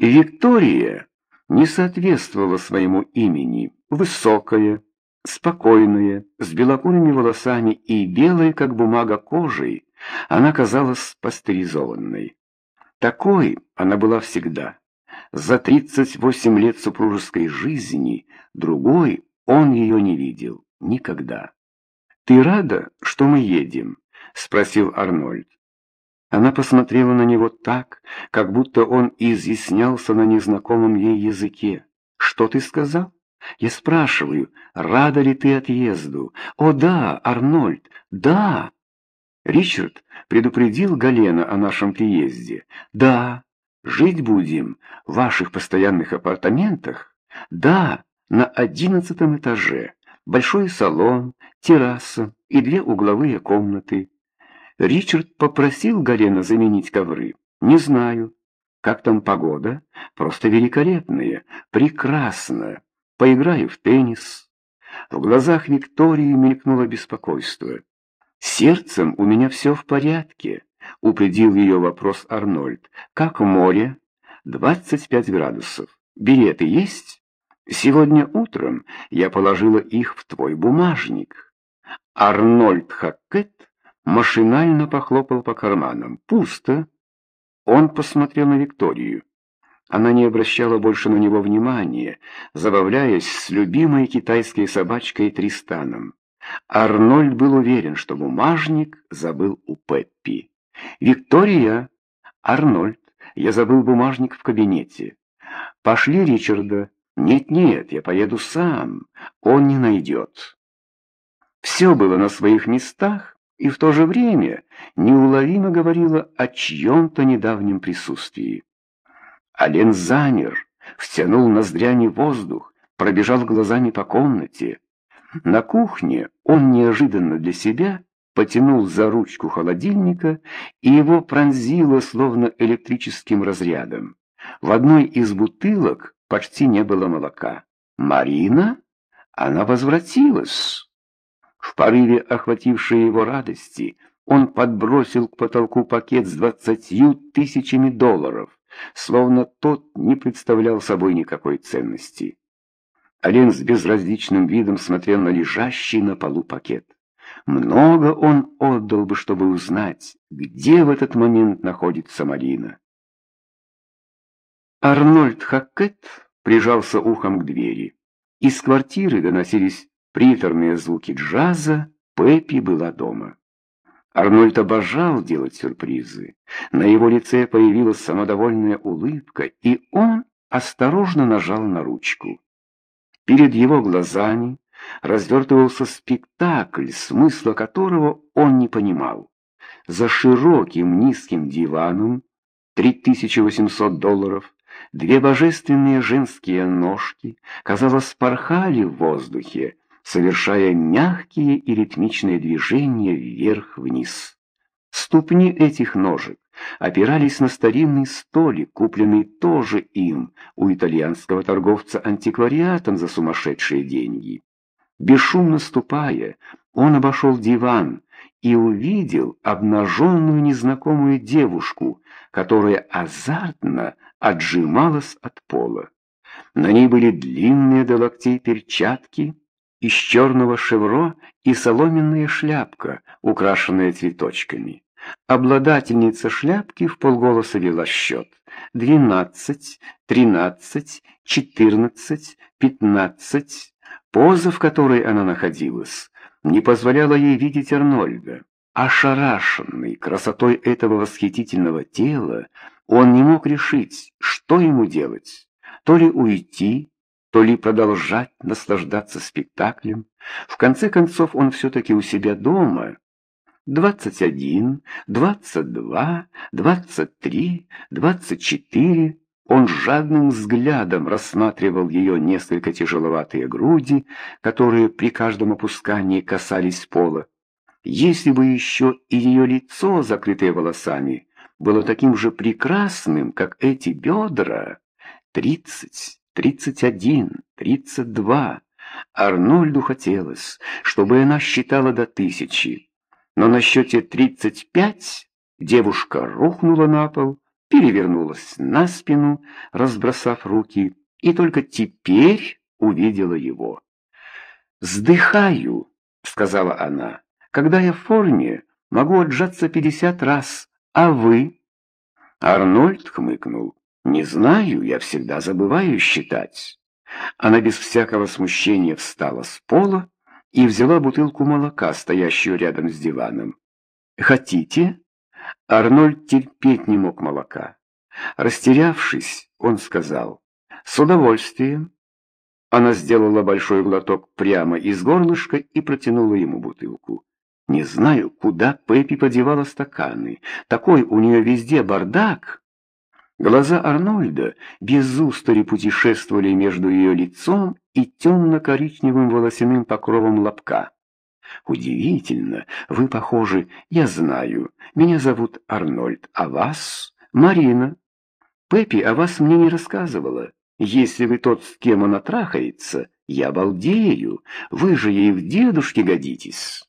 Виктория не соответствовала своему имени, высокая, спокойная, с белокурыми волосами и белой, как бумага, кожей, она казалась пастеризованной. Такой она была всегда. За 38 лет супружеской жизни другой он ее не видел никогда. «Ты рада, что мы едем?» — спросил Арнольд. Она посмотрела на него так, как будто он изъяснялся на незнакомом ей языке. «Что ты сказал?» «Я спрашиваю, рада ли ты отъезду?» «О да, Арнольд, да!» Ричард предупредил Галена о нашем приезде. «Да, жить будем в ваших постоянных апартаментах?» «Да, на одиннадцатом этаже. Большой салон, терраса и две угловые комнаты. Ричард попросил Галена заменить ковры. Не знаю. Как там погода? Просто великолепная, прекрасная. Поиграю в теннис. В глазах Виктории мелькнуло беспокойство. «Сердцем у меня все в порядке», — упредил ее вопрос Арнольд. «Как море?» «Двадцать пять градусов. Билеты есть?» «Сегодня утром я положила их в твой бумажник». Арнольд Хаккет машинально похлопал по карманам. «Пусто». Он посмотрел на Викторию. Она не обращала больше на него внимания, забавляясь с любимой китайской собачкой Тристаном. Арнольд был уверен, что бумажник забыл у Пеппи. «Виктория! Арнольд, я забыл бумажник в кабинете. Пошли Ричарда. Нет-нет, я поеду сам. Он не найдет». Все было на своих местах, и в то же время неуловимо говорила о чьем-то недавнем присутствии. Ален замер, втянул ноздрями воздух, пробежал глазами по комнате. На кухне он неожиданно для себя потянул за ручку холодильника, и его пронзило словно электрическим разрядом. В одной из бутылок почти не было молока. «Марина? Она возвратилась!» В порыве охватившей его радости он подбросил к потолку пакет с двадцатью тысячами долларов, словно тот не представлял собой никакой ценности. Ален с безразличным видом смотрел на лежащий на полу пакет. Много он отдал бы, чтобы узнать, где в этот момент находится Марина. Арнольд Хаккет прижался ухом к двери. Из квартиры доносились приторные звуки джаза, Пеппи была дома. Арнольд обожал делать сюрпризы. На его лице появилась самодовольная улыбка, и он осторожно нажал на ручку. Перед его глазами развертывался спектакль, смысла которого он не понимал. За широким низким диваном 3800 долларов две божественные женские ножки, казалось, порхали в воздухе, совершая мягкие и ритмичные движения вверх-вниз. Ступни этих ножек опирались на старинный столик, купленный тоже им у итальянского торговца антиквариатом за сумасшедшие деньги. Бесшумно ступая, он обошел диван и увидел обнаженную незнакомую девушку, которая азартно отжималась от пола. На ней были длинные до локтей перчатки, из черного шевро и соломенная шляпка, украшенная цветочками. Обладательница шляпки в полголоса вела счет. Двенадцать, тринадцать, четырнадцать, пятнадцать. Поза, в которой она находилась, не позволяла ей видеть Арнольда. Ошарашенный красотой этого восхитительного тела, он не мог решить, что ему делать. То ли уйти, то ли продолжать наслаждаться спектаклем. В конце концов, он все-таки у себя дома. Двадцать один, двадцать два, двадцать три, двадцать четыре. Он жадным взглядом рассматривал ее несколько тяжеловатые груди, которые при каждом опускании касались пола. Если бы еще и ее лицо, закрытое волосами, было таким же прекрасным, как эти бедра, тридцать тридцать один, тридцать два. Арнольду хотелось, чтобы она считала до тысячи. Но на счете тридцать пять девушка рухнула на пол перевернулась на спину, разбросав руки, и только теперь увидела его. «Сдыхаю», — сказала она. «Когда я в форме, могу отжаться пятьдесят раз, а вы?» Арнольд хмыкнул. «Не знаю, я всегда забываю считать». Она без всякого смущения встала с пола и взяла бутылку молока, стоящую рядом с диваном. «Хотите?» Арнольд терпеть не мог молока. Растерявшись, он сказал, «С удовольствием». Она сделала большой глоток прямо из горлышка и протянула ему бутылку. Не знаю, куда Пеппи подевала стаканы. Такой у нее везде бардак. Глаза Арнольда без устали путешествовали между ее лицом и темно-коричневым волосяным покровом лобка. «Удивительно, вы похожи, я знаю. Меня зовут Арнольд, а вас — Марина. Пеппи о вас мне не рассказывала. Если вы тот, с кем она трахается, я балдею. Вы же ей в дедушке годитесь».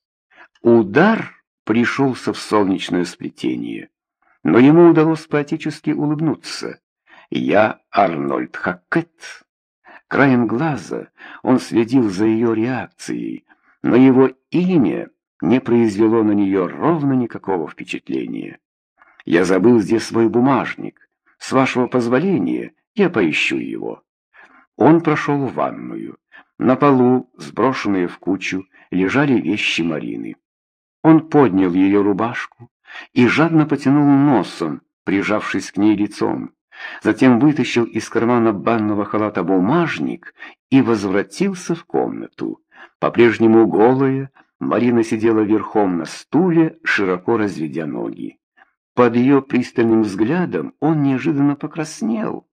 Удар пришелся в солнечное сплетение, но ему удалось поотечески улыбнуться. «Я Арнольд Хаккет». Краем глаза он следил за ее реакцией, но его имя не произвело на нее ровно никакого впечатления. «Я забыл здесь свой бумажник. С вашего позволения я поищу его». Он прошел в ванную. На полу, сброшенные в кучу, лежали вещи Марины. Он поднял ее рубашку и жадно потянул носом, прижавшись к ней лицом. Затем вытащил из кармана банного халата бумажник и возвратился в комнату. По-прежнему голая, Марина сидела верхом на стуле, широко разведя ноги. Под ее пристальным взглядом он неожиданно покраснел.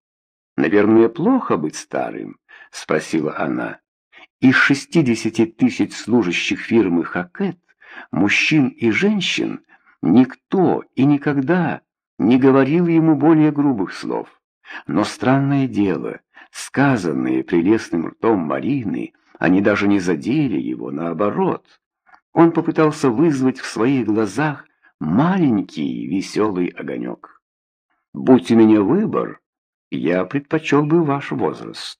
«Наверное, плохо быть старым?» — спросила она. «Из шестидесяти тысяч служащих фирмы «Хакет» мужчин и женщин, никто и никогда не говорил ему более грубых слов. Но странное дело, сказанные прелестным ртом Марины, они даже не задели его, наоборот. Он попытался вызвать в своих глазах маленький веселый огонек. «Будь у меня выбор, я предпочел бы ваш возраст.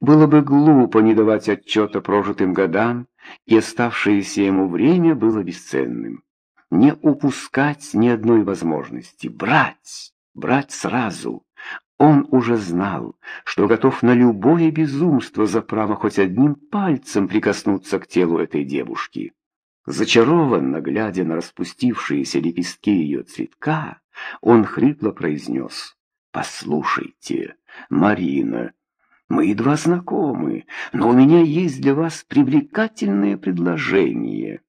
Было бы глупо не давать отчета прожитым годам, и оставшееся ему время было бесценным. Не упускать ни одной возможности, брать, брать сразу. Он уже знал, что готов на любое безумство за право хоть одним пальцем прикоснуться к телу этой девушки. Зачарованно, глядя на распустившиеся лепестки ее цветка, он хрипло произнес «Послушайте, Марина, мы едва знакомы, но у меня есть для вас привлекательное предложение.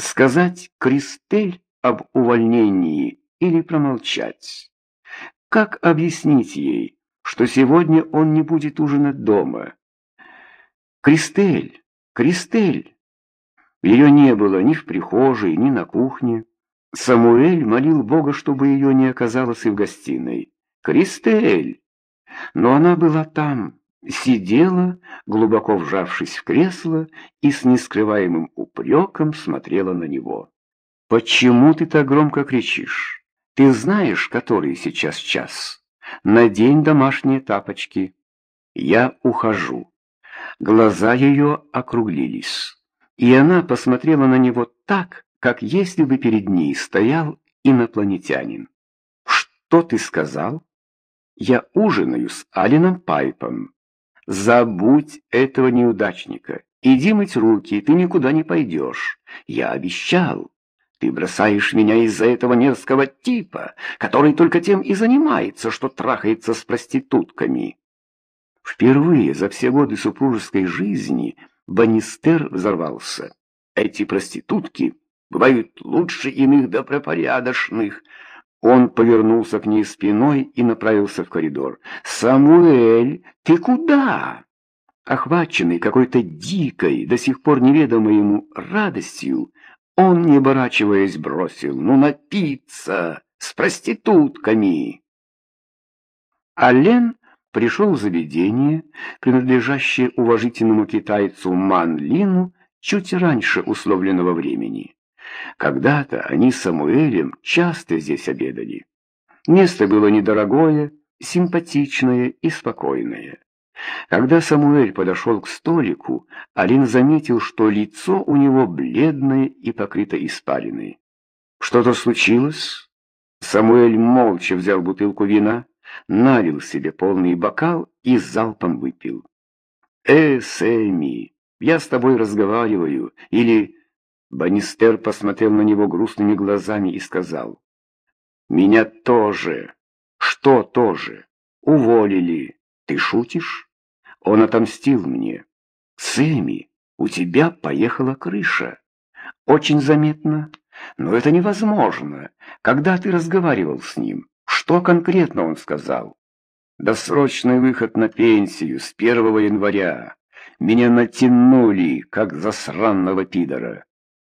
Сказать Кристель об увольнении или промолчать? Как объяснить ей, что сегодня он не будет ужинать дома? Кристель, Кристель! Ее не было ни в прихожей, ни на кухне. Самуэль молил Бога, чтобы ее не оказалось и в гостиной. «Кристель!» Но она была там, сидела, глубоко вжавшись в кресло, и с нескрываемым упреком смотрела на него. «Почему ты так громко кричишь? Ты знаешь, который сейчас час? Надень домашние тапочки. Я ухожу». Глаза ее округлились, и она посмотрела на него так, как если бы перед ней стоял инопланетянин. «Что ты сказал?» Я ужинаю с Алином Пайпом. Забудь этого неудачника. Иди мыть руки, ты никуда не пойдешь. Я обещал. Ты бросаешь меня из-за этого мерзкого типа, который только тем и занимается, что трахается с проститутками. Впервые за все годы супружеской жизни Банистер взорвался. Эти проститутки бывают лучше иных добропорядочных, он повернулся к ней спиной и направился в коридор. «Самуэль, ты куда?» Охваченный какой-то дикой, до сих пор неведомой ему радостью, он, не оборачиваясь, бросил «Ну, напиться! С проститутками!» Ален пришел в заведение, принадлежащее уважительному китайцу Ман Лину, чуть раньше условленного времени. Когда-то они с Самуэлем часто здесь обедали. Место было недорогое, симпатичное и спокойное. Когда Самуэль подошел к столику, Алин заметил, что лицо у него бледное и покрыто испариной. «Что-то случилось?» Самуэль молча взял бутылку вина, налил себе полный бокал и залпом выпил. «Э, Сэмми, я с тобой разговариваю, или...» Банистер посмотрел на него грустными глазами и сказал. «Меня тоже. Что тоже? Уволили. Ты шутишь? Он отомстил мне. Сэмми, у тебя поехала крыша. Очень заметно. Но это невозможно. Когда ты разговаривал с ним, что конкретно он сказал? Досрочный выход на пенсию с 1 января. Меня натянули, как засранного пидора.